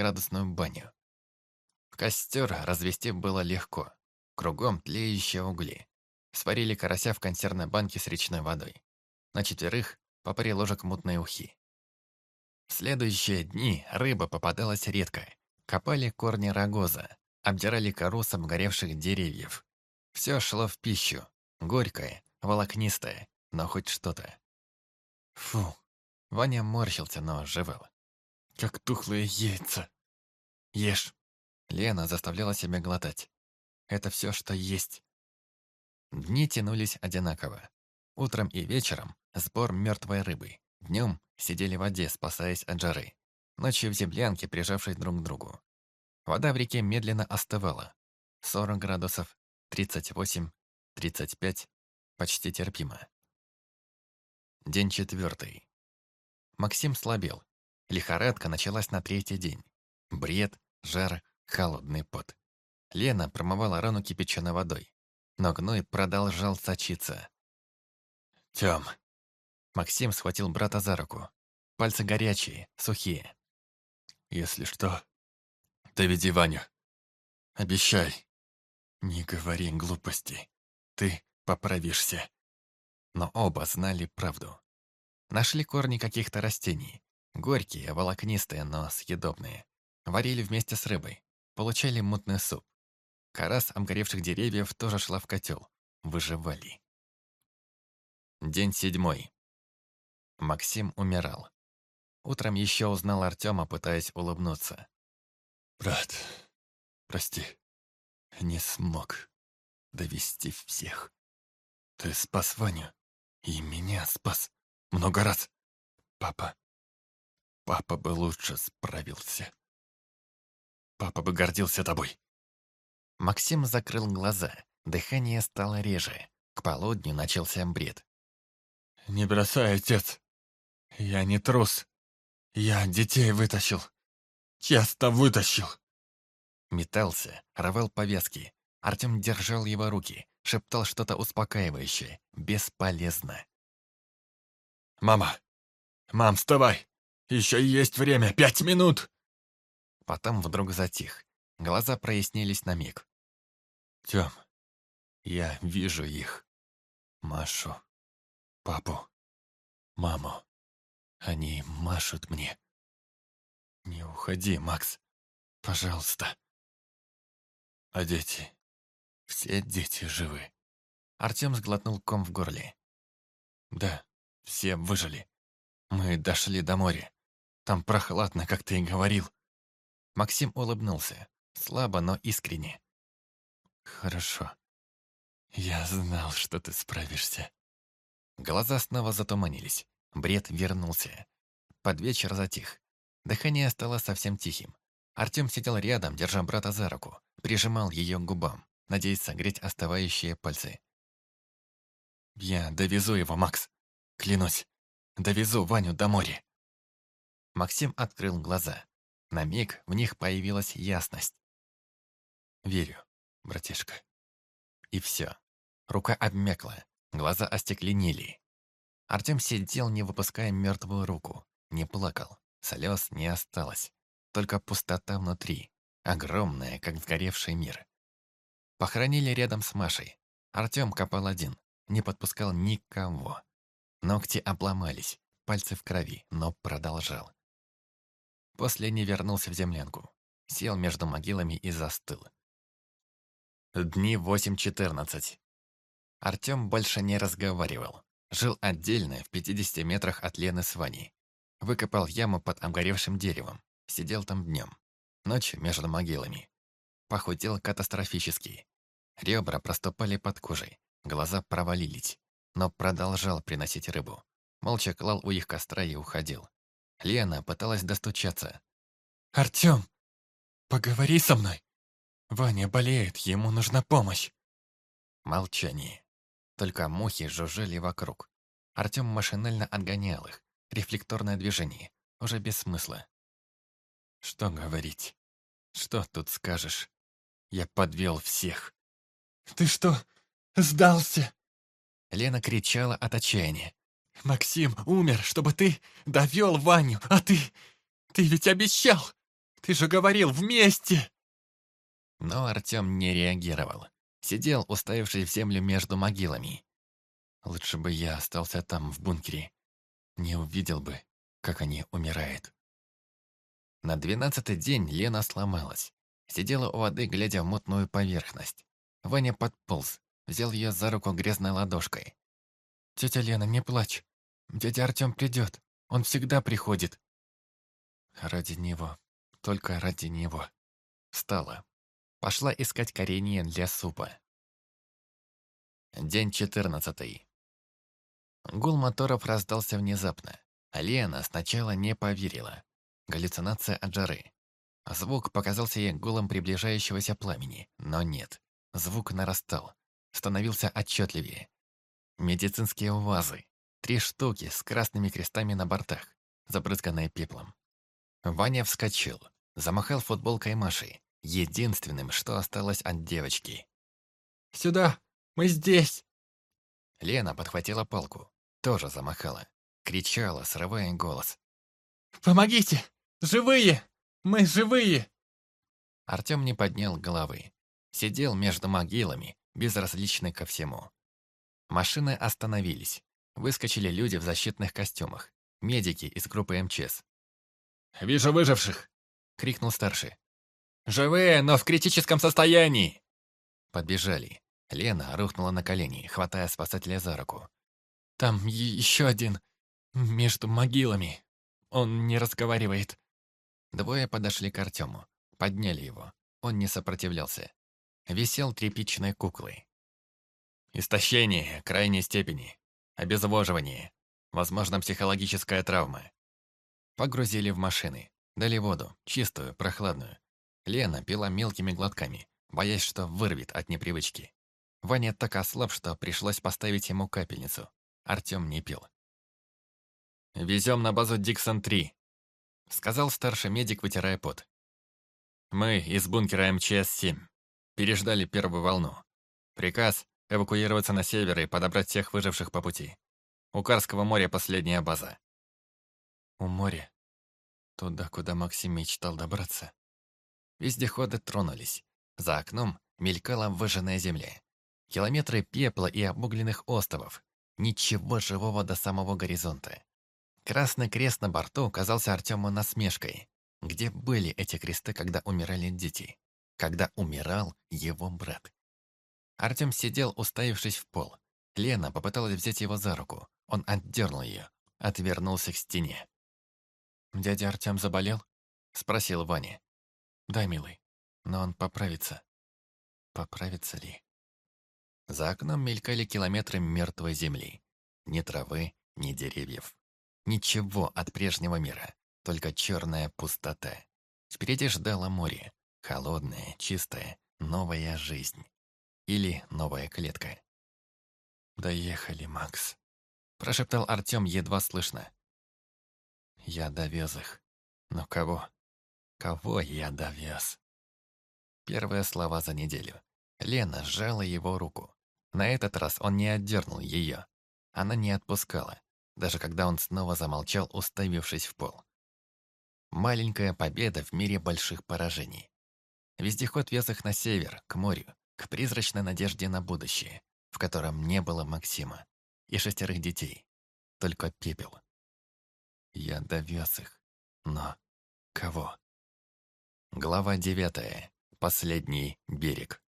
300-градусную баню. Костер развести было легко. Кругом тлеющие угли. Сварили карася в консервной банке с речной водой. На четверых по паре ложек мутной ухи. В следующие дни рыба попадалась редко. Копали корни рогоза, обдирали кору с обгоревших деревьев. Все шло в пищу. Горькое, волокнистое, но хоть что-то. Фу. Ваня морщился, но жевал. Как тухлые яйца. Ешь. Лена заставляла себя глотать. Это все, что есть. Дни тянулись одинаково. Утром и вечером сбор мертвой рыбы. Днем сидели в воде, спасаясь от жары. Ночью в землянке, прижавшись друг к другу. Вода в реке медленно остывала. 40 градусов, 38, 35, почти терпимо. День четвертый. Максим слабел. Лихорадка началась на третий день. Бред, жар, холодный пот. Лена промывала рану кипяченой водой, но гной продолжал сочиться. «Тём!» Максим схватил брата за руку. Пальцы горячие, сухие. «Если что, доведи Ваню. Обещай. Не говори глупостей. Ты поправишься». Но оба знали правду. Нашли корни каких-то растений. Горькие, волокнистые, но съедобные. Варили вместе с рыбой. Получали мутный суп. Кора с обгоревших деревьев тоже шла в котел. Выживали. День седьмой. Максим умирал. Утром еще узнал Артема, пытаясь улыбнуться. «Брат, прости, не смог довести всех. Ты спас Ваню и меня спас много раз. Папа, папа бы лучше справился. Папа бы гордился тобой». Максим закрыл глаза, дыхание стало реже. К полудню начался бред. «Не бросай, отец. Я не трус. Я детей вытащил. Часто вытащил». Метался, рвал повязки. Артем держал его руки, шептал что-то успокаивающее. Бесполезно. «Мама! Мам, вставай! Еще есть время! Пять минут!» Потом вдруг затих. Глаза прояснились на миг. «Тем, я вижу их. Машу, папу, маму. Они машут мне. Не уходи, Макс. Пожалуйста. А дети? Все дети живы. Артем сглотнул ком в горле. Да, все выжили. Мы дошли до моря. Там прохладно, как ты и говорил. Максим улыбнулся, слабо, но искренне. «Хорошо. Я знал, что ты справишься». Глаза снова затуманились. Бред вернулся. Под вечер затих. Дыхание стало совсем тихим. Артем сидел рядом, держа брата за руку, прижимал ее к губам, надеясь согреть оставающие пальцы. «Я довезу его, Макс. Клянусь. Довезу Ваню до моря». Максим открыл глаза. На миг в них появилась ясность. «Верю, братишка». И все. Рука обмякла, глаза остекленели. Артем сидел, не выпуская мертвую руку, не плакал, слез не осталось. Только пустота внутри, огромная, как сгоревший мир. Похоронили рядом с Машей. Артем копал один, не подпускал никого. Ногти обломались, пальцы в крови, но продолжал. После не вернулся в землянку. Сел между могилами и застыл. Дни 8-14. Артем больше не разговаривал. Жил отдельно, в 50 метрах от Лены с Ваней. Выкопал яму под обгоревшим деревом. Сидел там днем. Ночью между могилами. Похудел катастрофически. Ребра проступали под кожей. Глаза провалились. Но продолжал приносить рыбу. Молча клал у их костра и уходил. Лена пыталась достучаться. «Артём, поговори со мной! Ваня болеет, ему нужна помощь!» Молчание. Только мухи жужжали вокруг. Артём машинально отгонял их. Рефлекторное движение. Уже без смысла. «Что говорить? Что тут скажешь? Я подвел всех!» «Ты что, сдался?» Лена кричала от отчаяния. Максим умер, чтобы ты довел Ваню, а ты... Ты ведь обещал! Ты же говорил, вместе!» Но Артем не реагировал. Сидел, уставившись в землю между могилами. Лучше бы я остался там, в бункере. Не увидел бы, как они умирают. На двенадцатый день Лена сломалась. Сидела у воды, глядя в мутную поверхность. Ваня подполз, взял ее за руку грязной ладошкой. «Тетя Лена, не плачь. Дядя Артем придет. Он всегда приходит». Ради него. Только ради него. Встала. Пошла искать коренья для супа. День четырнадцатый. Гул моторов раздался внезапно. А Лена сначала не поверила. Галлюцинация от жары. Звук показался ей гулом приближающегося пламени, но нет. Звук нарастал, становился отчетливее. Медицинские вазы. Три штуки с красными крестами на бортах, забрызганные пеплом. Ваня вскочил, замахал футболкой Маши, единственным, что осталось от девочки. «Сюда! Мы здесь!» Лена подхватила палку, тоже замахала, кричала, срывая голос. «Помогите! Живые! Мы живые!» Артем не поднял головы. Сидел между могилами, безразличный ко всему. Машины остановились. Выскочили люди в защитных костюмах. Медики из группы МЧС. «Вижу выживших!» — крикнул старший. «Живые, но в критическом состоянии!» Подбежали. Лена рухнула на колени, хватая спасателя за руку. «Там еще один. Между могилами. Он не разговаривает». Двое подошли к Артему. Подняли его. Он не сопротивлялся. Висел тряпичной куклой. Истощение крайней степени. Обезвоживание. Возможно, психологическая травма. Погрузили в машины. Дали воду, чистую, прохладную. Лена пила мелкими глотками, боясь, что вырвет от непривычки. Ваня так ослаб, что пришлось поставить ему капельницу. Артем не пил. «Везем на базу Диксон-3», — сказал старший медик, вытирая пот. «Мы из бункера МЧС-7. Переждали первую волну. Приказ — эвакуироваться на север и подобрать всех выживших по пути. У Карского моря последняя база». «У моря? Туда, куда Максим мечтал добраться?» Вездеходы тронулись. За окном мелькала выжженная земля. Километры пепла и обугленных островов. Ничего живого до самого горизонта. Красный крест на борту казался Артему насмешкой. Где были эти кресты, когда умирали дети? Когда умирал его брат? Артем сидел, уставившись в пол. Лена попыталась взять его за руку. Он отдернул ее, отвернулся к стене. «Дядя Артем заболел?» — спросил Ваня. «Да, милый, но он поправится». «Поправится ли?» За окном мелькали километры мертвой земли. Ни травы, ни деревьев. Ничего от прежнего мира, только черная пустота. Впереди ждало море. Холодная, чистая, новая жизнь. Или новая клетка. «Доехали, Макс», — прошептал Артем едва слышно. «Я довез их. Но кого? Кого я довез?» Первые слова за неделю. Лена сжала его руку. На этот раз он не отдернул ее. Она не отпускала, даже когда он снова замолчал, уставившись в пол. Маленькая победа в мире больших поражений. Вездеход вез их на север, к морю, к призрачной надежде на будущее, в котором не было Максима и шестерых детей, только пепел. Я довез их, но кого? Глава девятая. Последний берег.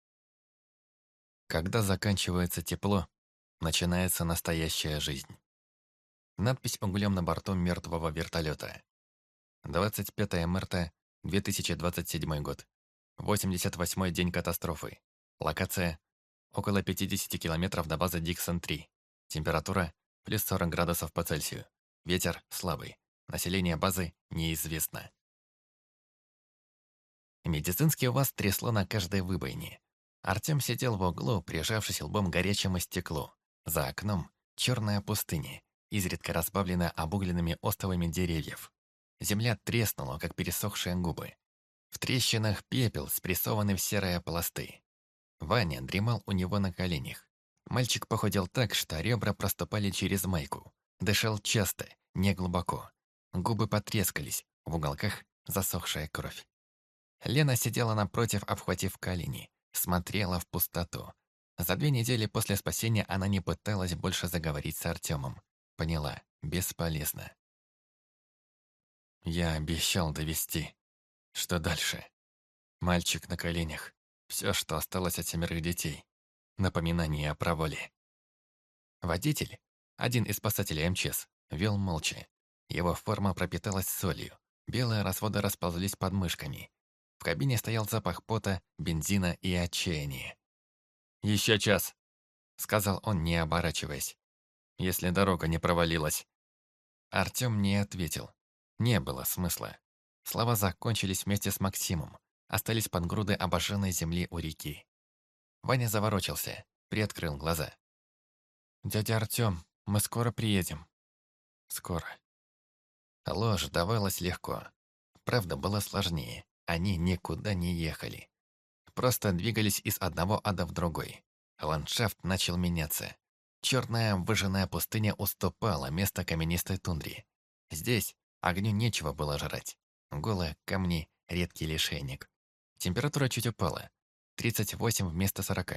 Когда заканчивается тепло, начинается настоящая жизнь. Надпись углем на борту мертвого вертолета. 25 марта 2027 год. 88 день катастрофы. Локация – около 50 километров до базы Диксон-3. Температура – плюс 40 градусов по Цельсию. Ветер слабый. Население базы неизвестно. Медицинский УАЗ трясло на каждой выбойне. Артем сидел в углу, прижавшись лбом к горячему стеклу. За окном черная пустыня, изредка разбавленная обугленными остовами деревьев. Земля треснула, как пересохшие губы. В трещинах пепел, спрессованный в серые пласты. Ваня дремал у него на коленях. Мальчик похудел так, что ребра проступали через майку. Дышал часто, неглубоко. Губы потрескались, в уголках засохшая кровь. Лена сидела напротив, обхватив колени, смотрела в пустоту. За две недели после спасения она не пыталась больше заговорить с Артемом. Поняла, бесполезно. Я обещал довести. Что дальше? Мальчик на коленях. Все, что осталось от семерых детей. Напоминание о провале. Водитель, один из спасателей МЧС, вел молча. Его форма пропиталась солью. Белые разводы расползлись под мышками. В кабине стоял запах пота, бензина и отчаяния. «Еще час», — сказал он, не оборачиваясь. «Если дорога не провалилась». Артем не ответил. Не было смысла. Слова закончились вместе с Максимом, остались под грудой обожженной земли у реки. Ваня заворочился, приоткрыл глаза. «Дядя Артем, мы скоро приедем». «Скоро». Ложь давалась легко. Правда была сложнее. Они никуда не ехали. Просто двигались из одного ада в другой. Ландшафт начал меняться. Черная выжженная пустыня уступала место каменистой тундре. Здесь огню нечего было жрать. Голые камни, редкий лишайник. Температура чуть упала. 38 вместо 40.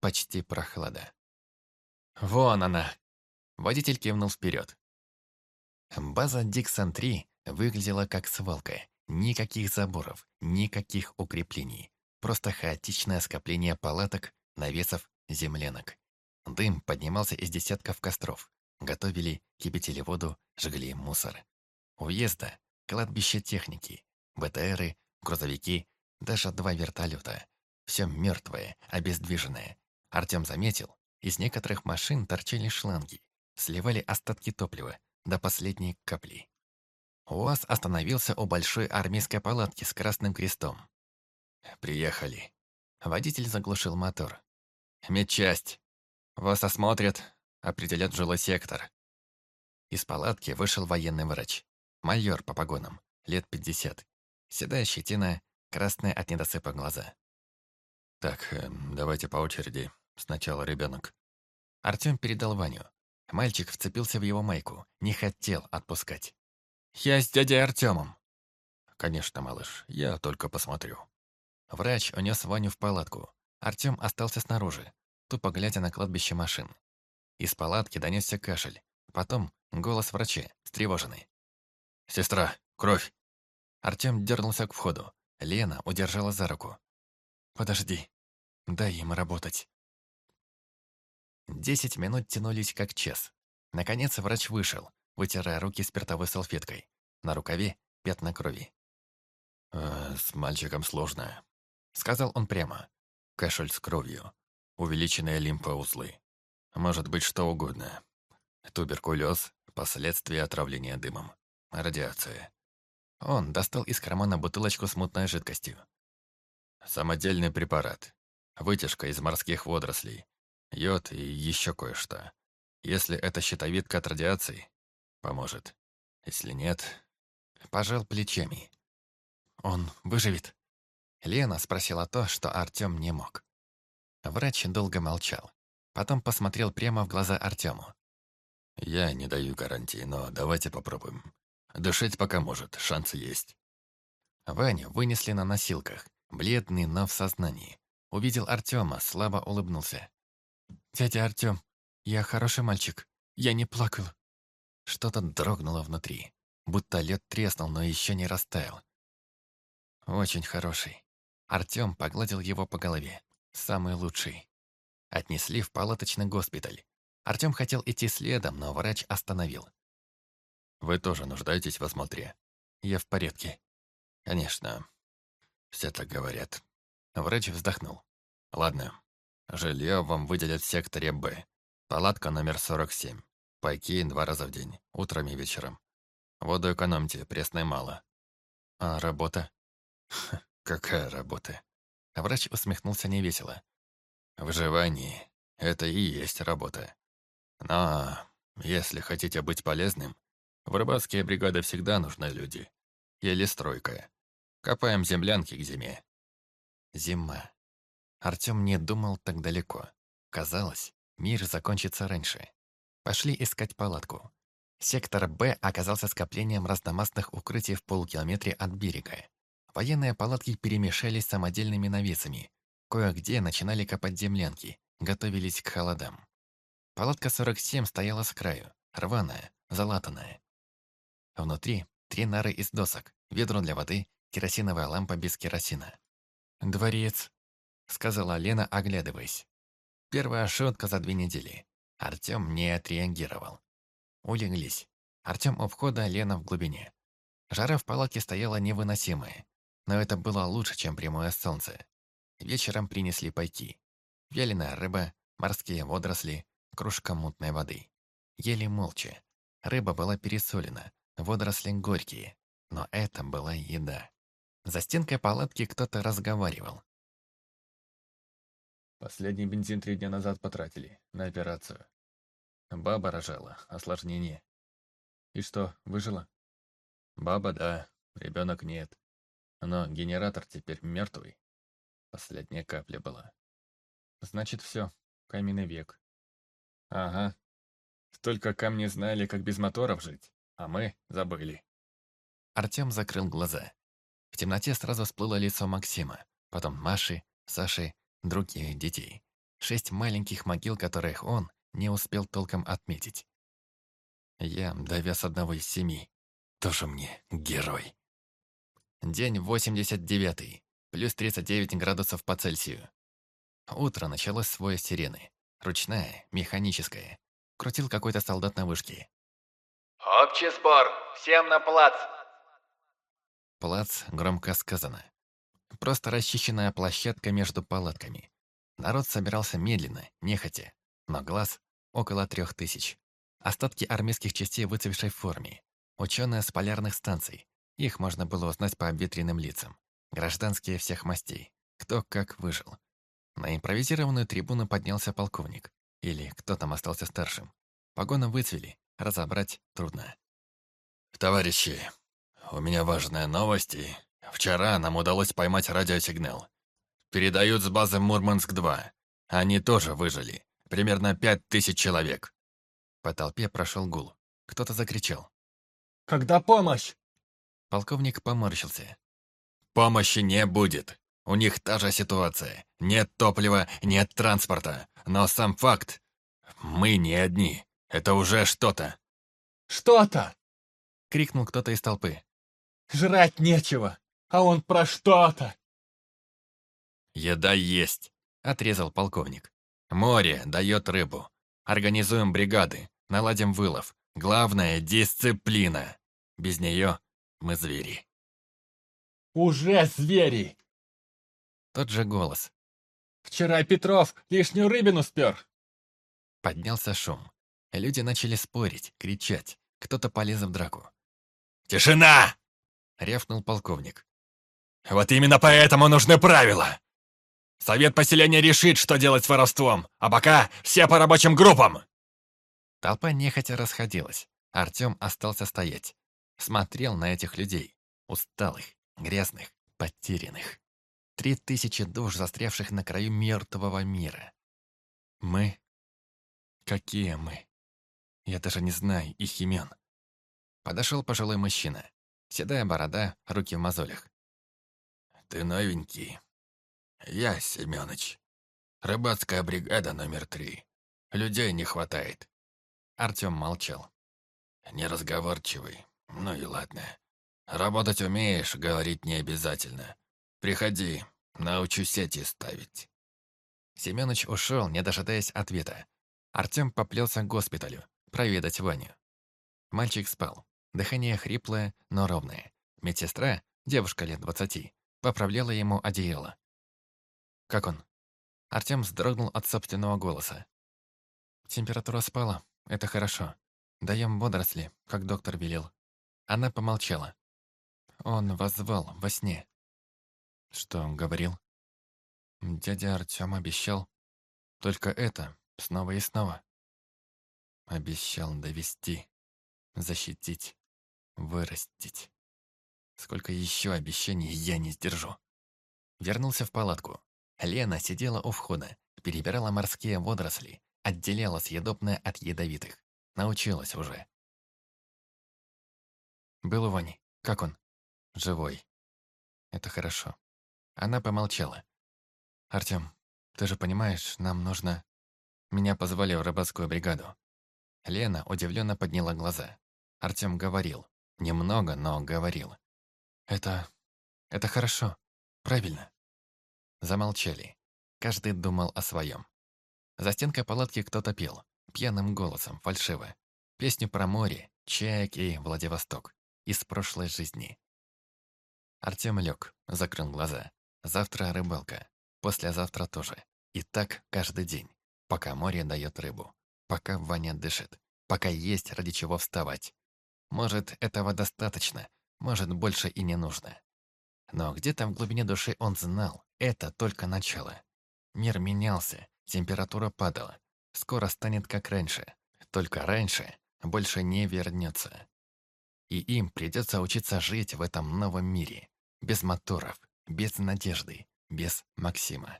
Почти прохлада. «Вон она!» Водитель кивнул вперед. База Диксон-3 выглядела как свалка. Никаких заборов, никаких укреплений. Просто хаотичное скопление палаток, навесов, землянок. Дым поднимался из десятков костров. Готовили, кипятили воду, жгли мусор. У въезда – кладбище техники, БТРы, грузовики, даже два вертолета. Все мертвое, обездвиженное. Артем заметил, из некоторых машин торчали шланги, сливали остатки топлива до последней капли. УАЗ остановился у большой армейской палатки с красным крестом. «Приехали». Водитель заглушил мотор. «Медчасть. Вас осмотрят, определят жилой сектор». Из палатки вышел военный врач. Майор по погонам, лет пятьдесят. Седая щетина, красные от недосыпа глаза. «Так, эм, давайте по очереди. Сначала ребенок». Артем передал Ваню. Мальчик вцепился в его майку, не хотел отпускать. «Я с дядей Артемом». «Конечно, малыш, я только посмотрю». Врач унес Ваню в палатку. Артем остался снаружи, тупо глядя на кладбище машин. Из палатки донесся кашель. Потом голос врача, встревоженный. «Сестра, кровь!» Артем дернулся к входу. Лена удержала за руку. «Подожди, дай им работать». Десять минут тянулись как час. Наконец врач вышел, вытирая руки спиртовой салфеткой. На рукаве пятна крови. «Э, «С мальчиком сложно», — сказал он прямо. «Кашель с кровью, увеличенные лимфоузлы. Может быть что угодно. Туберкулез, последствия отравления дымом, радиация». Он достал из кармана бутылочку с мутной жидкостью. «Самодельный препарат. Вытяжка из морских водорослей. Йод и еще кое-что. Если это щитовидка от радиации, поможет. Если нет, пожал плечами. Он выживет. Лена спросила то, что Артем не мог. Врач долго молчал. Потом посмотрел прямо в глаза Артему. «Я не даю гарантии, но давайте попробуем. Дышать пока может, шансы есть». Ваню вынесли на носилках, бледный, но в сознании. Увидел Артема, слабо улыбнулся. «Дядя Артем, я хороший мальчик. Я не плакал». Что-то дрогнуло внутри, будто лед треснул, но еще не растаял. «Очень хороший». Артем погладил его по голове. «Самый лучший». Отнесли в палаточный госпиталь. Артем хотел идти следом, но врач остановил. «Вы тоже нуждаетесь в осмотре?» «Я в порядке». «Конечно. Все так говорят». Врач вздохнул. «Ладно, Жилье вам выделят в секторе «Б». Палатка номер 47. Пайки два раза в день, утром и вечером. Воду экономьте, пресной мало. А работа? Какая работа? Врач усмехнулся невесело. Выживание — это и есть работа. Но если хотите быть полезным, в рыбацкие бригады всегда нужны люди. Или стройка. Копаем землянки к зиме. Зима. Артем не думал так далеко. Казалось, мир закончится раньше. Пошли искать палатку. Сектор «Б» оказался скоплением разномастных укрытий в полукилометре от берега. Военные палатки перемешались с самодельными навесами. Кое-где начинали копать землянки, готовились к холодам. Палатка 47 стояла с краю, рваная, залатанная. Внутри три нары из досок, ведро для воды, керосиновая лампа без керосина. «Дворец», — сказала Лена, оглядываясь. Первая шутка за две недели. Артем не отреагировал. Улеглись. Артем у входа, Лена в глубине. Жара в палатке стояла невыносимая, но это было лучше, чем прямое солнце. Вечером принесли пайки. Вяленая рыба, морские водоросли, кружка мутной воды. Ели молча. Рыба была пересолена, водоросли горькие, но это была еда. За стенкой палатки кто-то разговаривал. Последний бензин три дня назад потратили на операцию. Баба рожала, осложнение. И что, выжила? Баба, да, ребенок нет. Но генератор теперь мертвый. Последняя капля была. Значит, все, каменный век. Ага. Только камни знали, как без моторов жить, а мы забыли. Артем закрыл глаза. В темноте сразу всплыло лицо Максима, потом Маши, Саши, других детей. Шесть маленьких могил, которых он не успел толком отметить. Я довез одного из семи. Тоже мне герой. День 89 плюс 39 градусов по Цельсию. Утро началось с воя сирены. Ручная, механическая. Крутил какой-то солдат на вышке. «Общий сбор! Всем на плац!» Плац громко сказано. Просто расчищенная площадка между палатками. Народ собирался медленно, нехотя, но глаз около трех тысяч. Остатки армейских частей в выцвевшей форме. Ученые с полярных станций. Их можно было узнать по обветренным лицам. Гражданские всех мастей. Кто как выжил. На импровизированную трибуну поднялся полковник. Или кто там остался старшим. Погоны выцвели, разобрать трудно. «Товарищи, у меня важная новость, и вчера нам удалось поймать радиосигнал. Передают с базы Мурманск-2. Они тоже выжили. Примерно пять тысяч человек». По толпе прошел гул. Кто-то закричал. «Когда помощь?» Полковник поморщился. «Помощи не будет. У них та же ситуация. Нет топлива, нет транспорта. Но сам факт... Мы не одни. Это уже что-то». «Что-то!» — крикнул кто-то из толпы. «Жрать нечего, а он про что-то!» «Еда есть», — отрезал полковник. «Море дает рыбу. Организуем бригады, наладим вылов. Главное — дисциплина. Без нее мы звери». «Уже звери!» Тот же голос. «Вчера Петров лишнюю рыбину спер!» Поднялся шум. Люди начали спорить, кричать. Кто-то полез в драку. «Тишина!» — рявкнул полковник. «Вот именно поэтому нужны правила! Совет поселения решит, что делать с воровством, а пока все по рабочим группам!» Толпа нехотя расходилась. Артем остался стоять. Смотрел на этих людей. Усталых, грязных, потерянных. Три тысячи душ, застрявших на краю мертвого мира. Мы? Какие мы? Я даже не знаю их имен. Подошел пожилой мужчина. Седая борода, руки в мозолях. «Ты новенький. Я Семёныч. Рыбацкая бригада номер три. Людей не хватает». Артем молчал. «Неразговорчивый. Ну и ладно. Работать умеешь, говорить не обязательно. Приходи, научу сети ставить». Семёныч ушел, не дожидаясь ответа. Артем поплелся к госпиталю, проведать Ваню. Мальчик спал. Дыхание хриплое, но ровное. Медсестра, девушка лет двадцати, поправляла ему одеяло. «Как он?» Артем вздрогнул от собственного голоса. «Температура спала. Это хорошо. Даем водоросли, как доктор велел». Она помолчала. Он вас звал во сне. Что он говорил? Дядя Артем обещал. Только это снова и снова. Обещал довести, защитить, вырастить. Сколько еще обещаний я не сдержу. Вернулся в палатку. Лена сидела у входа, перебирала морские водоросли, отделяла съедобное от ядовитых. Научилась уже. Был у Вани. Как он? Живой. Это хорошо. Она помолчала. Артем, ты же понимаешь, нам нужно... Меня позвали в рыбацкую бригаду. Лена удивленно подняла глаза. Артем говорил. Немного, но говорил. Это... это хорошо. Правильно. Замолчали. Каждый думал о своем. За стенкой палатки кто-то пел, пьяным голосом, фальшиво. Песню про море, чаек и Владивосток. Из прошлой жизни. Артем лег, закрыл глаза. Завтра рыбалка. Послезавтра тоже. И так каждый день. Пока море дает рыбу. Пока Ваня дышит. Пока есть ради чего вставать. Может, этого достаточно. Может, больше и не нужно. Но где-то в глубине души он знал, это только начало. Мир менялся, температура падала. Скоро станет как раньше. Только раньше больше не вернется. И им придется учиться жить в этом новом мире. Без моторов, без надежды, без Максима.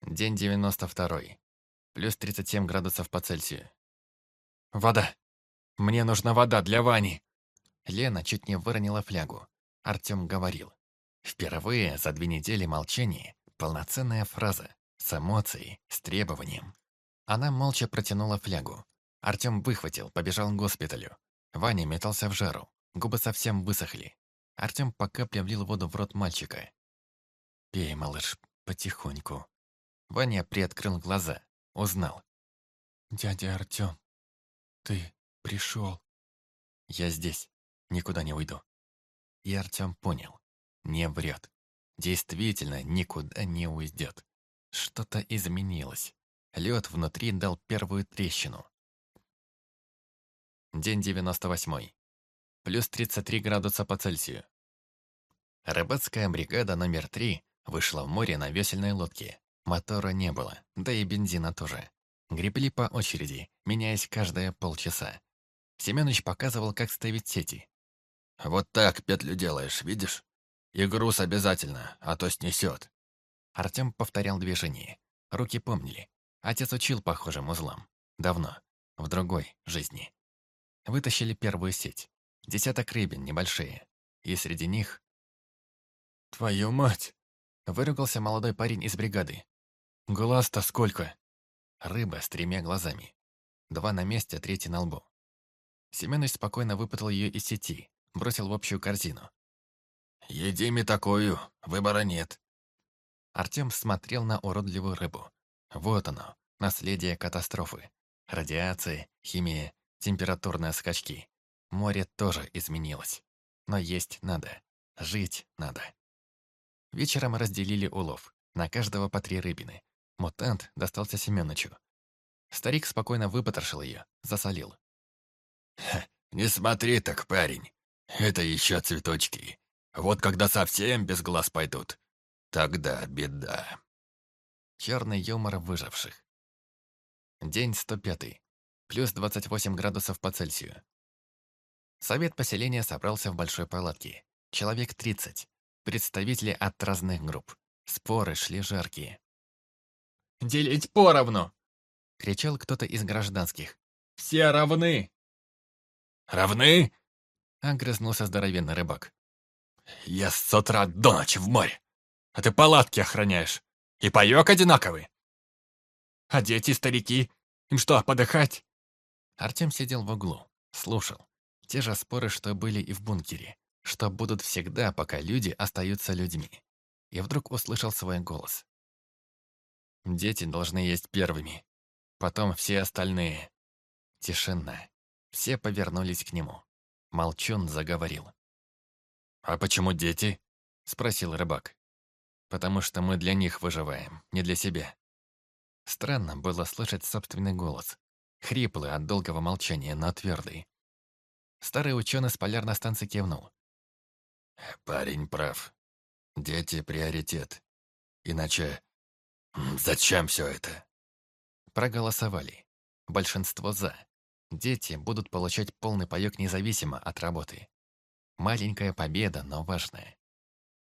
День 92. Плюс 37 градусов по Цельсию. «Вода! Мне нужна вода для Вани!» Лена чуть не выронила флягу. Артем говорил. Впервые за две недели молчания полноценная фраза, с эмоцией, с требованием. Она молча протянула флягу. Артем выхватил, побежал к госпиталю. Ваня метался в жару, губы совсем высохли. Артем по капле влил воду в рот мальчика. «Пей, малыш, потихоньку». Ваня приоткрыл глаза, узнал. «Дядя Артем, ты пришел». «Я здесь, никуда не уйду». И Артем понял. Не врет. Действительно, никуда не уйдет. Что-то изменилось. Лед внутри дал первую трещину. День 98. Плюс 33 градуса по Цельсию. Рыбацкая бригада номер 3 вышла в море на весельной лодке. Мотора не было, да и бензина тоже. Гребли по очереди, меняясь каждые полчаса. Семенович показывал, как ставить сети. «Вот так петлю делаешь, видишь? И груз обязательно, а то снесет». Артем повторял движение. Руки помнили. Отец учил похожим узлам. Давно. В другой жизни. Вытащили первую сеть. Десяток рыбин небольшие. И среди них... «Твою мать!» Выругался молодой парень из бригады. «Глаз-то сколько?» Рыба с тремя глазами. Два на месте, третий на лбу. Семенович спокойно выпутал ее из сети, бросил в общую корзину. «Еди мне такую, выбора нет». Артем смотрел на уродливую рыбу. Вот оно, наследие катастрофы. Радиация, химия, температурные скачки. Море тоже изменилось. Но есть надо. Жить надо. Вечером разделили улов. На каждого по три рыбины. Мутант достался Семёнычу. Старик спокойно выпотрошил ее, засолил. «Не смотри так, парень. Это еще цветочки. Вот когда совсем без глаз пойдут, тогда беда. Черный юмор выживших. День 105. Плюс 28 градусов по Цельсию. Совет поселения собрался в большой палатке. Человек 30. Представители от разных групп. Споры шли жаркие. «Делить поровну!» — кричал кто-то из гражданских. «Все равны!» «Равны?» — огрызнулся здоровенный рыбак. Я с утра до ночи в море. А ты палатки охраняешь. И паёк одинаковый. А дети, старики, им что, подыхать? Артем сидел в углу, слушал. Те же споры, что были и в бункере. Что будут всегда, пока люди остаются людьми. И вдруг услышал свой голос. Дети должны есть первыми. Потом все остальные. Тишина. Все повернулись к нему. Молчун заговорил. «А почему дети?» — спросил рыбак. «Потому что мы для них выживаем, не для себя». Странно было слышать собственный голос. Хриплый от долгого молчания, но твердый. Старый ученый с полярной станции кивнул. «Парень прав. Дети — приоритет. Иначе зачем все это?» Проголосовали. Большинство «за». Дети будут получать полный паёк независимо от работы. Маленькая победа, но важная.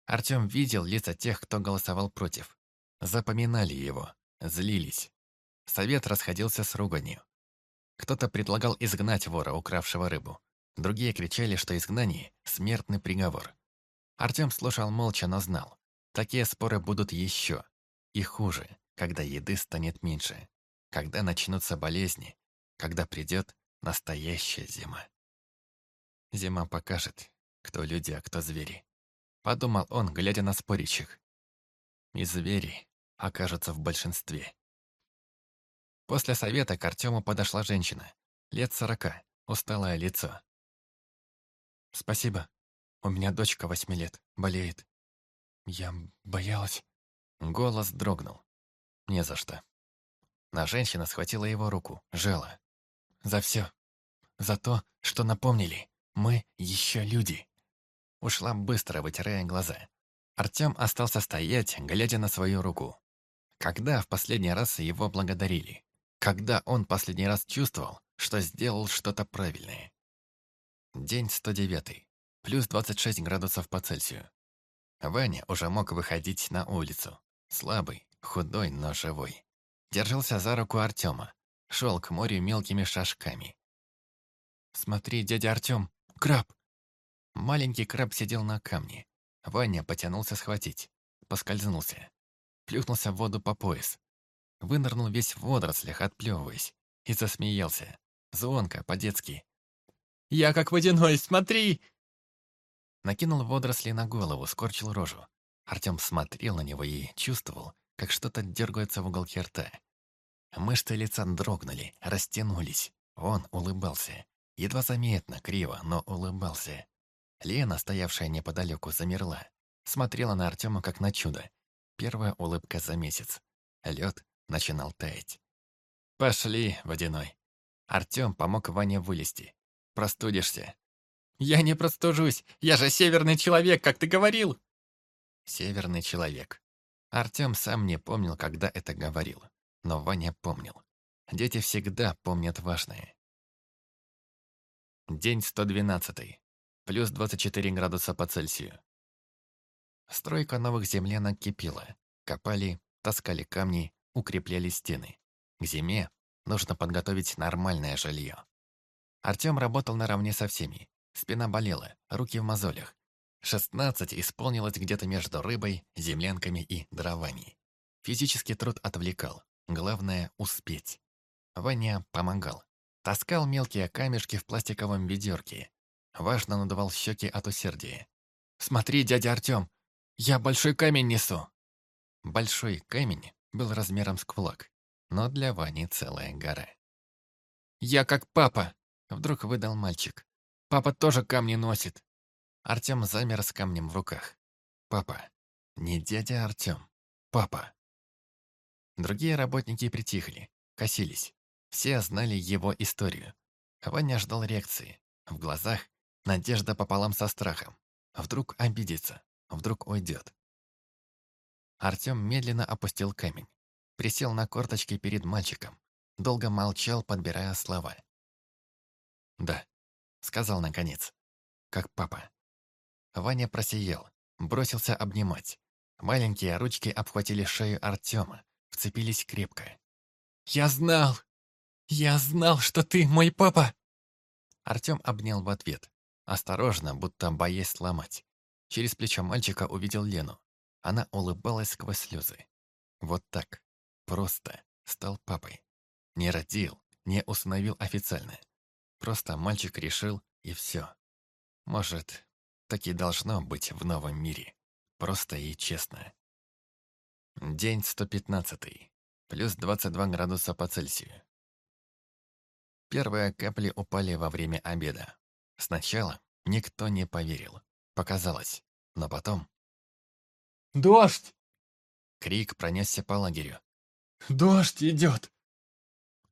Артем видел лица тех, кто голосовал против. Запоминали его, злились. Совет расходился с руганью. Кто-то предлагал изгнать вора, укравшего рыбу. Другие кричали, что изгнание – смертный приговор. Артем слушал молча, но знал. Такие споры будут еще. И хуже, когда еды станет меньше. Когда начнутся болезни. Когда придет настоящая зима. Зима покажет, кто люди, а кто звери. Подумал он, глядя на спорящих. И звери окажутся в большинстве. После совета к Артему подошла женщина. Лет сорока, усталое лицо. «Спасибо. У меня дочка восьми лет, болеет. Я боялась». Голос дрогнул. «Не за что». На женщина схватила его руку, жала. «За все. За то, что напомнили. Мы еще люди». Ушла быстро, вытирая глаза. Артем остался стоять, глядя на свою руку. Когда в последний раз его благодарили? Когда он последний раз чувствовал, что сделал что-то правильное? День 109. Плюс 26 градусов по Цельсию. Ваня уже мог выходить на улицу. Слабый, худой, но живой. Держался за руку Артема. Шел к морю мелкими шажками. «Смотри, дядя Артем, краб!» Маленький краб сидел на камне. Ваня потянулся схватить. Поскользнулся. Плюхнулся в воду по пояс. Вынырнул весь в водорослях, отплевываясь. И засмеялся. Звонко, по-детски. «Я как водяной, смотри!» Накинул водоросли на голову, скорчил рожу. Артем смотрел на него и чувствовал, как что-то дергается в уголке рта. Мышцы лица дрогнули, растянулись. Он улыбался. Едва заметно, криво, но улыбался. Лена, стоявшая неподалеку, замерла. Смотрела на Артема как на чудо. Первая улыбка за месяц. Лед начинал таять. «Пошли, водяной». Артем помог Ване вылезти. «Простудишься». «Я не простужусь! Я же северный человек, как ты говорил!» Северный человек. Артем сам не помнил, когда это говорил. Но Ваня помнил. Дети всегда помнят важное. День 112 плюс 24 градуса по Цельсию. Стройка новых землянок кипела. Копали, таскали камни, укрепляли стены. К зиме нужно подготовить нормальное жилье. Артем работал наравне со всеми. Спина болела, руки в мозолях. 16 исполнилось где-то между рыбой, землянками и дровами. Физический труд отвлекал. Главное — успеть. Ваня помогал. Таскал мелкие камешки в пластиковом ведерке, Важно надувал щеки от усердия. «Смотри, дядя Артем, я большой камень несу!» Большой камень был размером с кулак, но для Вани целая гора. «Я как папа!» — вдруг выдал мальчик. «Папа тоже камни носит!» Артем замер с камнем в руках. «Папа, не дядя Артем, папа!» Другие работники притихли, косились. Все знали его историю. Ваня ждал реакции. В глазах Надежда пополам со страхом. Вдруг обидится, вдруг уйдет. Артем медленно опустил камень. Присел на корточки перед мальчиком. Долго молчал, подбирая слова. «Да», — сказал наконец, — «как папа». Ваня просиял, бросился обнимать. Маленькие ручки обхватили шею Артема, вцепились крепко. «Я знал! Я знал, что ты мой папа!» Артем обнял в ответ. Осторожно, будто боясь сломать. Через плечо мальчика увидел Лену. Она улыбалась сквозь слезы. Вот так. Просто стал папой. Не родил, не установил официально. Просто мальчик решил, и все. Может, так и должно быть в новом мире. Просто и честно. День 115. Плюс 22 градуса по Цельсию. Первые капли упали во время обеда. Сначала никто не поверил. Показалось. Но потом... «Дождь!» Крик пронесся по лагерю. «Дождь идет!»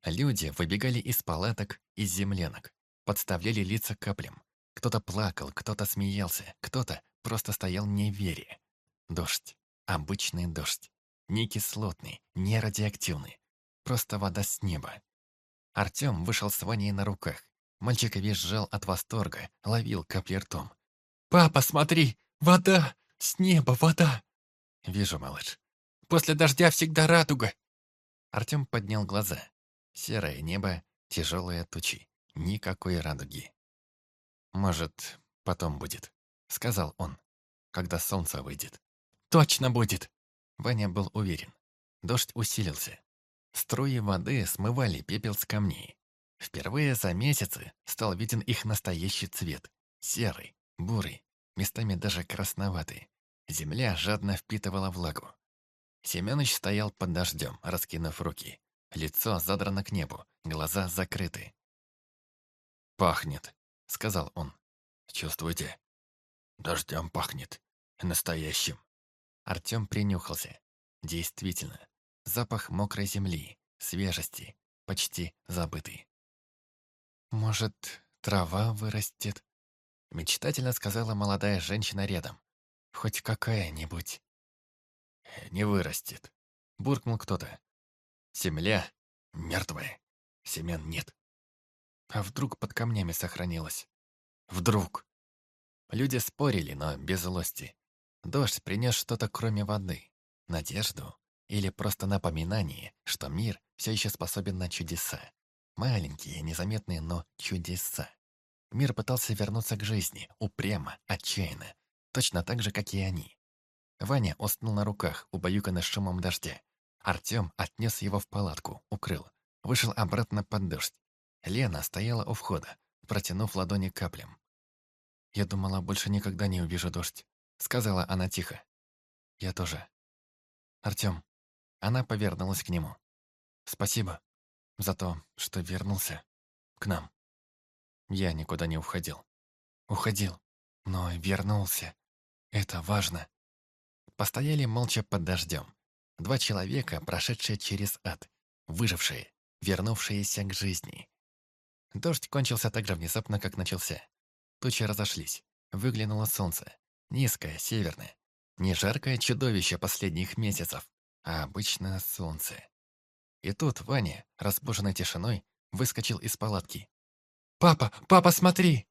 Люди выбегали из палаток, из землянок, подставляли лица каплям. Кто-то плакал, кто-то смеялся, кто-то просто стоял не веря. Дождь. Обычный дождь. Не кислотный, не радиоактивный. Просто вода с неба. Артем вышел с Ваней на руках. Мальчик визжал от восторга, ловил капли ртом. «Папа, смотри! Вода! С неба вода!» «Вижу, малыш. После дождя всегда радуга!» Артем поднял глаза. Серое небо, тяжелые тучи. Никакой радуги. «Может, потом будет», — сказал он. когда солнце выйдет. Точно будет! Ваня был уверен. Дождь усилился. Струи воды смывали пепел с камней. Впервые за месяцы стал виден их настоящий цвет. Серый, бурый, местами даже красноватый. Земля жадно впитывала влагу. Семёныч стоял под дождем, раскинув руки. Лицо задрано к небу, глаза закрыты. «Пахнет», — сказал он. «Чувствуете? Дождем пахнет. Настоящим». Артём принюхался. Действительно, запах мокрой земли, свежести, почти забытый. «Может, трава вырастет?» Мечтательно сказала молодая женщина рядом. «Хоть какая-нибудь». «Не вырастет», — буркнул кто-то. «Земля мертвая, семян нет». А вдруг под камнями сохранилось? Вдруг? Люди спорили, но без злости. Дождь принес что-то кроме воды. Надежду или просто напоминание, что мир все еще способен на чудеса. Маленькие, незаметные, но чудеса. Мир пытался вернуться к жизни, упрямо, отчаянно. Точно так же, как и они. Ваня уснул на руках, убаюканный шумом дождя. Артем отнес его в палатку, укрыл. Вышел обратно под дождь. Лена стояла у входа, протянув ладони каплям. «Я думала, больше никогда не увижу дождь», — сказала она тихо. «Я тоже». «Артём». Она повернулась к нему. «Спасибо за то, что вернулся к нам. Я никуда не уходил. Уходил, но вернулся. Это важно». Постояли молча под дождем. Два человека, прошедшие через ад, выжившие, вернувшиеся к жизни. Дождь кончился так же внезапно, как начался. Тучи разошлись. Выглянуло солнце. Низкое, северное. Не жаркое чудовище последних месяцев, а обычное солнце. И тут Ваня, разбуженный тишиной, выскочил из палатки. «Папа! Папа, смотри!»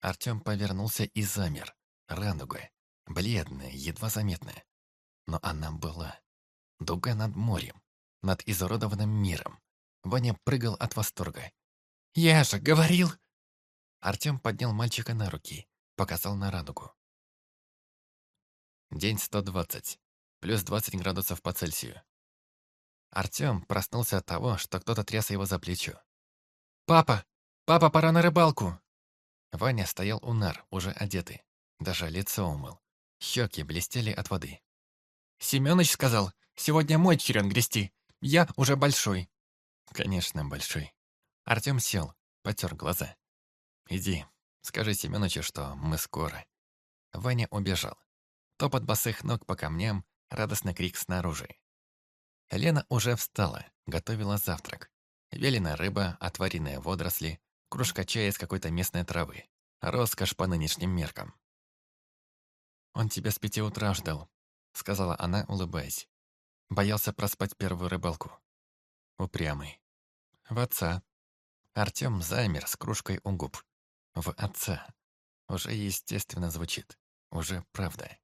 Артем повернулся и замер. Радуга. Бледная, едва заметная. Но она была. Дуга над морем. Над изуродованным миром. Ваня прыгал от восторга. «Я же говорил!» Артем поднял мальчика на руки, показал на радугу. День 120. Плюс 20 градусов по Цельсию. Артем проснулся от того, что кто-то тряс его за плечо. «Папа! Папа, пора на рыбалку!» Ваня стоял у нар, уже одетый. Даже лицо умыл. Щеки блестели от воды. «Семёныч сказал, сегодня мой черен грести. Я уже большой». «Конечно, большой». Артем сел, потер глаза. «Иди, скажи Семёнычу, что мы скоро». Ваня убежал. Топот босых ног по камням, радостный крик снаружи. Лена уже встала, готовила завтрак. Велена рыба, отваренные водоросли, кружка чая из какой-то местной травы. Роскошь по нынешним меркам. «Он тебя с пяти утра ждал», — сказала она, улыбаясь. Боялся проспать первую рыбалку. Упрямый. В отца. Артём замер с кружкой у губ. В отца. Уже естественно звучит. Уже правда.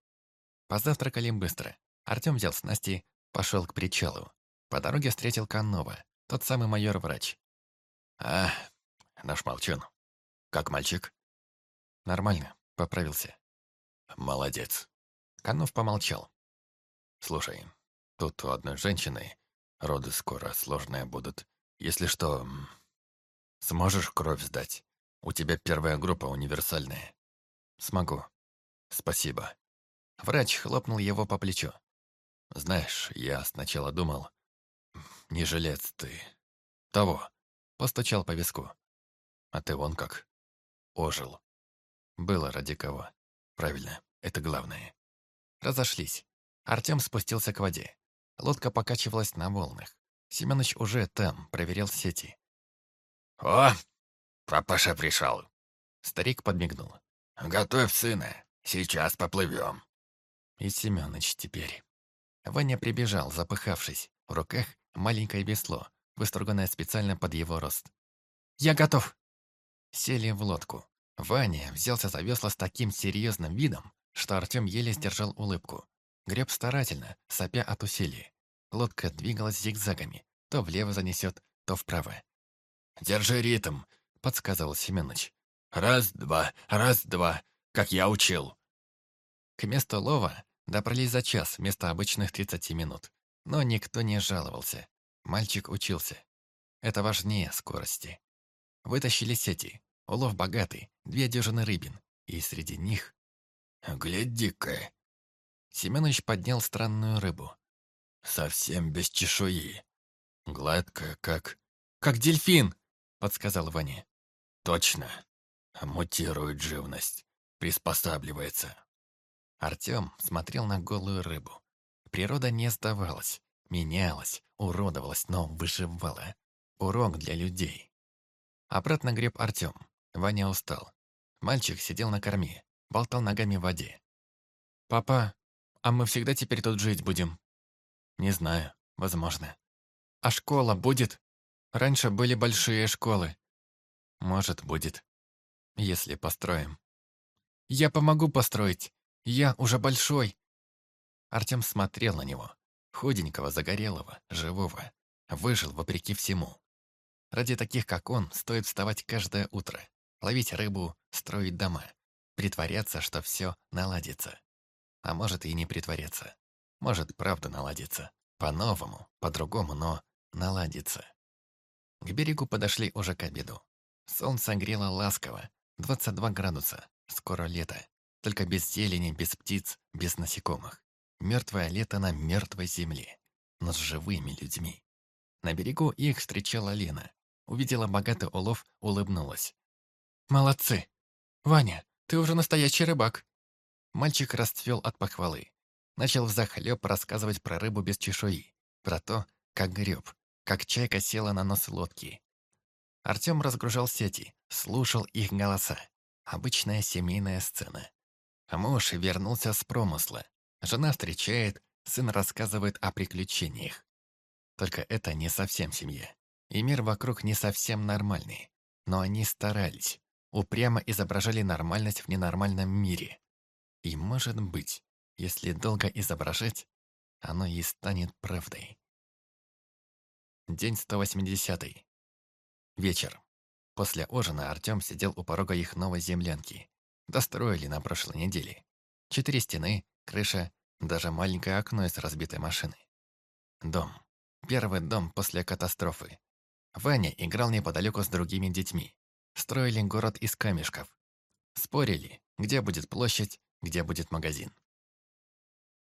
Позавтракали быстро. Артём взял снасти, пошел к причалу. По дороге встретил Канова, тот самый майор-врач. «А, наш молчун. Как мальчик?» «Нормально», — поправился. «Молодец». Канов помолчал. «Слушай, тут у одной женщины роды скоро сложные будут. Если что, Сможешь кровь сдать? У тебя первая группа универсальная. Смогу. Спасибо. Врач хлопнул его по плечу. Знаешь, я сначала думал, не жилец ты. Того. Постучал по виску. А ты вон как. Ожил. Было ради кого. Правильно, это главное. Разошлись. Артем спустился к воде. Лодка покачивалась на волнах. Семёныч уже там, проверял сети. «О, папаша пришел!» Старик подмигнул. «Готовь сына, сейчас поплывем». И Семёныч теперь. Ваня прибежал, запыхавшись. В руках маленькое весло, выструганное специально под его рост. «Я готов!» Сели в лодку. Ваня взялся за весла с таким серьезным видом, что Артем еле сдержал улыбку. Греб старательно, сопя от усилий. Лодка двигалась зигзагами. То влево занесет, то вправо. «Держи ритм», — подсказывал Семенович. «Раз-два, раз-два, как я учил». К месту лова добрались за час вместо обычных 30 минут. Но никто не жаловался. Мальчик учился. Это важнее скорости. Вытащили сети. Улов богатый, две дюжины рыбин. И среди них... «Гляди-ка!» Семенович поднял странную рыбу. «Совсем без чешуи. Гладкая, как...» «Как дельфин!» — подсказал Ваня. «Точно. Мутирует живность. Приспосабливается». Артем смотрел на голую рыбу. Природа не сдавалась, менялась, уродовалась, но выживала. Урок для людей. Обратно греб Артем. Ваня устал. Мальчик сидел на корме, болтал ногами в воде. «Папа, а мы всегда теперь тут жить будем?» «Не знаю, возможно». «А школа будет? Раньше были большие школы». «Может, будет. Если построим». «Я помогу построить. Я уже большой». Артем смотрел на него. Худенького, загорелого, живого. Выжил вопреки всему. Ради таких, как он, стоит вставать каждое утро, ловить рыбу, строить дома, притворяться, что все наладится. А может и не притворяться. Может, правда наладится. По-новому, по-другому, но наладится. К берегу подошли уже к обеду. Солнце грело ласково, 22 градуса, скоро лето. Только без зелени, без птиц, без насекомых. Мертвое лето на мертвой земле, но с живыми людьми. На берегу их встречала Лена. Увидела богатый улов, улыбнулась. «Молодцы! Ваня, ты уже настоящий рыбак!» Мальчик расцвел от похвалы. Начал взахлеб рассказывать про рыбу без чешуи, про то, как греб, как чайка села на нос лодки. Артем разгружал сети, слушал их голоса. Обычная семейная сцена. Муж вернулся с промысла. Жена встречает, сын рассказывает о приключениях. Только это не совсем семья и мир вокруг не совсем нормальный. Но они старались, упрямо изображали нормальность в ненормальном мире. И может быть, если долго изображать, оно и станет правдой. День 180. -й. Вечер. После ужина Артем сидел у порога их новой землянки. Достроили на прошлой неделе. Четыре стены, крыша, даже маленькое окно из разбитой машины. Дом. Первый дом после катастрофы. Ваня играл неподалеку с другими детьми. Строили город из камешков. Спорили, где будет площадь, где будет магазин.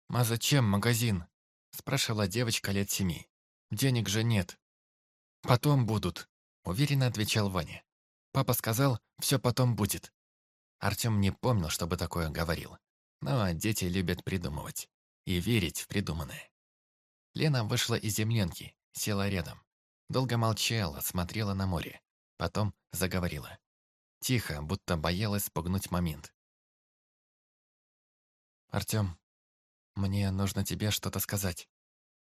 «А зачем магазин?» – спрашивала девочка лет семи. «Денег же нет». «Потом будут», – уверенно отвечал Ваня. «Папа сказал, все потом будет». Артем не помнил, чтобы такое говорил. Но дети любят придумывать. И верить в придуманное. Лена вышла из землянки, села рядом. Долго молчала, смотрела на море. Потом заговорила. Тихо, будто боялась спугнуть момент. «Артём, мне нужно тебе что-то сказать».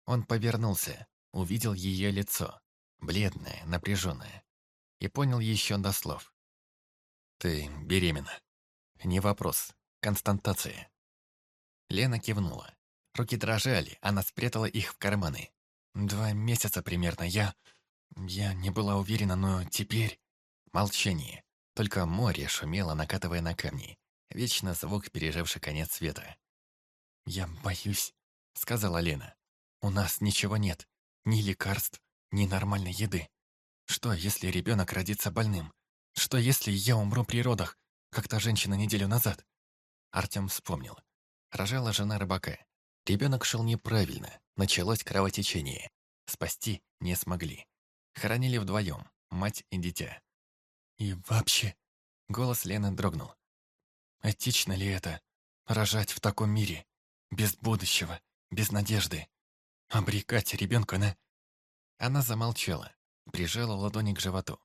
Он повернулся, увидел ее лицо, бледное, напряженное, и понял еще до слов. «Ты беременна». «Не вопрос. Константация». Лена кивнула. Руки дрожали, она спрятала их в карманы. Два месяца примерно. Я... Я не была уверена, но теперь... Молчание. Только море шумело, накатывая на камни. Вечно звук, переживший конец света. «Я боюсь», — сказала Лена. «У нас ничего нет. Ни лекарств, ни нормальной еды. Что, если ребенок родится больным? Что, если я умру при родах, как та женщина неделю назад?» Артем вспомнил. Рожала жена рыбака. Ребенок шел неправильно, началось кровотечение. Спасти не смогли. Хоронили вдвоем, мать и дитя. И вообще, голос Лены дрогнул. Этично ли это, рожать в таком мире, без будущего, без надежды, обрекать ребенка на... Она замолчала, прижала ладони к животу.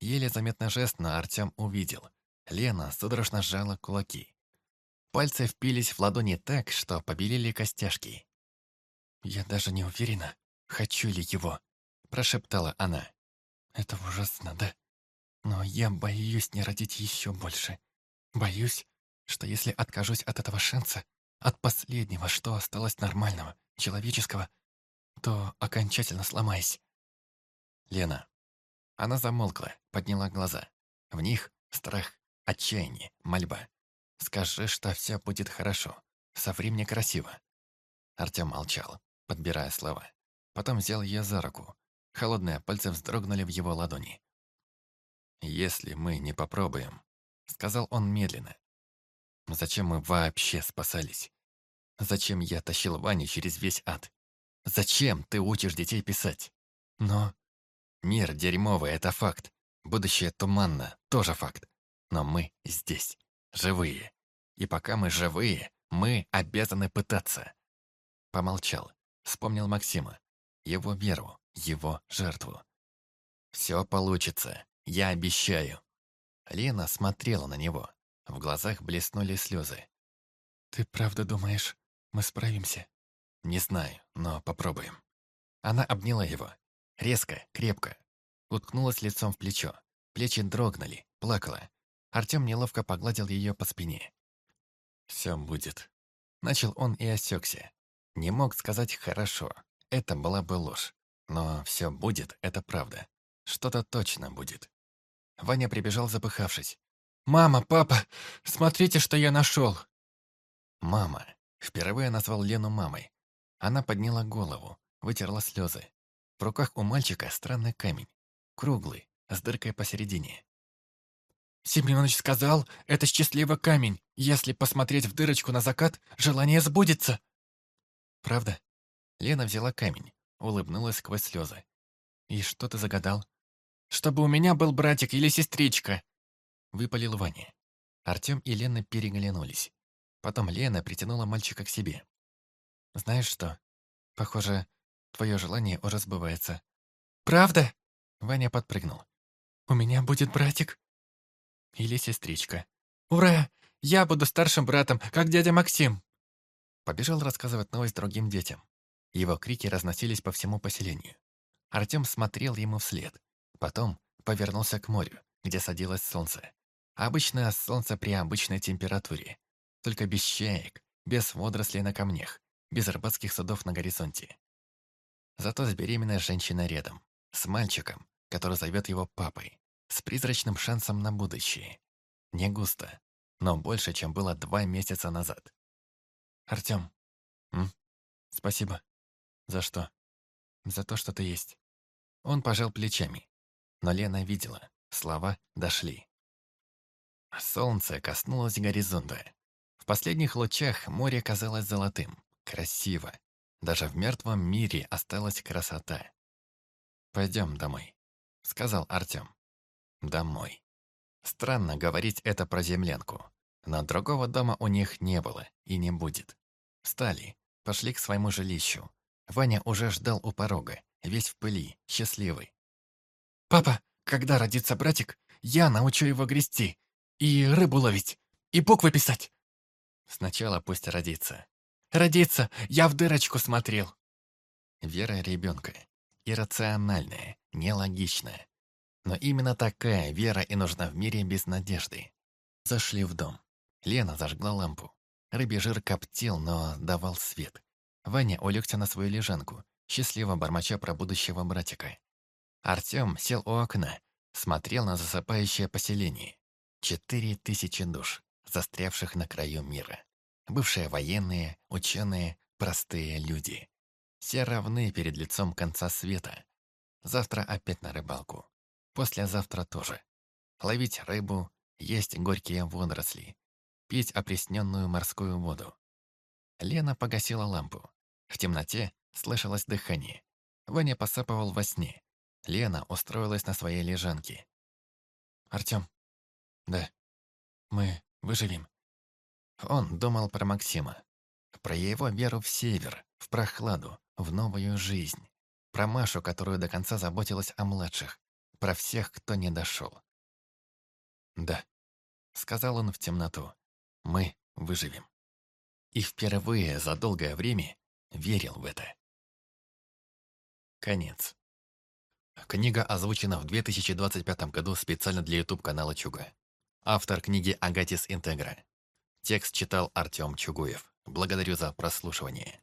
Еле заметный жест, но Артем увидел. Лена судорожно сжала кулаки. Пальцы впились в ладони так, что побелели костяшки. «Я даже не уверена, хочу ли его», – прошептала она. «Это ужасно, да? Но я боюсь не родить еще больше. Боюсь, что если откажусь от этого шанса, от последнего, что осталось нормального, человеческого, то окончательно сломаюсь». Лена. Она замолкла, подняла глаза. В них страх, отчаяние, мольба. Скажи, что все будет хорошо. Соври мне красиво». Артем молчал, подбирая слова. Потом взял ее за руку. Холодные пальцы вздрогнули в его ладони. «Если мы не попробуем», — сказал он медленно. «Зачем мы вообще спасались? Зачем я тащил Ваню через весь ад? Зачем ты учишь детей писать? Но мир дерьмовый — это факт. Будущее туманно — тоже факт. Но мы здесь, живые. И пока мы живые, мы обязаны пытаться». Помолчал, вспомнил Максима, его веру, его жертву. «Все получится, я обещаю». Лена смотрела на него. В глазах блеснули слезы. «Ты правда думаешь, мы справимся?» «Не знаю, но попробуем». Она обняла его. Резко, крепко. Уткнулась лицом в плечо. Плечи дрогнули, плакала. Артем неловко погладил ее по спине. «Все будет». Начал он и осекся. Не мог сказать «хорошо». Это была бы ложь. Но все будет, это правда. Что-то точно будет. Ваня прибежал, запыхавшись. «Мама, папа, смотрите, что я нашел!» «Мама!» Впервые назвал Лену мамой. Она подняла голову, вытерла слезы. В руках у мальчика странный камень. Круглый, с дыркой посередине. «Семенович сказал, это счастливый камень. Если посмотреть в дырочку на закат, желание сбудется». «Правда?» Лена взяла камень, улыбнулась сквозь слезы. «И что ты загадал?» «Чтобы у меня был братик или сестричка!» Выпалил Ваня. Артем и Лена переглянулись. Потом Лена притянула мальчика к себе. «Знаешь что? Похоже, твое желание уже сбывается». «Правда?» Ваня подпрыгнул. «У меня будет братик?» «Или сестричка». «Ура! Я буду старшим братом, как дядя Максим!» Побежал рассказывать новость другим детям. Его крики разносились по всему поселению. Артем смотрел ему вслед. Потом повернулся к морю, где садилось солнце. Обычное солнце при обычной температуре. Только без чаек, без водорослей на камнях, без рыбацких судов на горизонте. Зато с беременной женщиной рядом, с мальчиком, который зовет его папой, с призрачным шансом на будущее. Не густо, но больше, чем было два месяца назад. «Артем, м? спасибо. «За что?» «За то, что ты есть». Он пожал плечами. Но Лена видела. Слова дошли. Солнце коснулось горизонта. В последних лучах море казалось золотым. Красиво. Даже в мертвом мире осталась красота. «Пойдем домой», — сказал Артем. «Домой». Странно говорить это про землянку, но другого дома у них не было и не будет. Встали, пошли к своему жилищу, Ваня уже ждал у порога, весь в пыли, счастливый. «Папа, когда родится братик, я научу его грести, и рыбу ловить, и буквы писать». «Сначала пусть родится». «Родится! Я в дырочку смотрел!» Вера ребенка. Иррациональная, нелогичная. Но именно такая вера и нужна в мире без надежды. Зашли в дом. Лена зажгла лампу. Рыбий жир коптил, но давал свет. Ваня улегся на свою лежанку, счастливо бормоча про будущего братика. Артем сел у окна, смотрел на засыпающее поселение. Четыре тысячи душ, застрявших на краю мира. Бывшие военные, ученые, простые люди. Все равны перед лицом конца света. Завтра опять на рыбалку. Послезавтра тоже. Ловить рыбу, есть горькие водоросли, пить опресненную морскую воду. Лена погасила лампу. В темноте слышалось дыхание. Ваня посапывал во сне. Лена устроилась на своей лежанке. «Артём?» «Да. Мы выживем». Он думал про Максима. Про его веру в север, в прохладу, в новую жизнь. Про Машу, которую до конца заботилась о младших. Про всех, кто не дошел. «Да», — сказал он в темноту. «Мы выживем». И впервые за долгое время верил в это. Конец. Книга озвучена в 2025 году специально для YouTube-канала Чуга. Автор книги Агатис Интегра. Текст читал Артем Чугуев. Благодарю за прослушивание.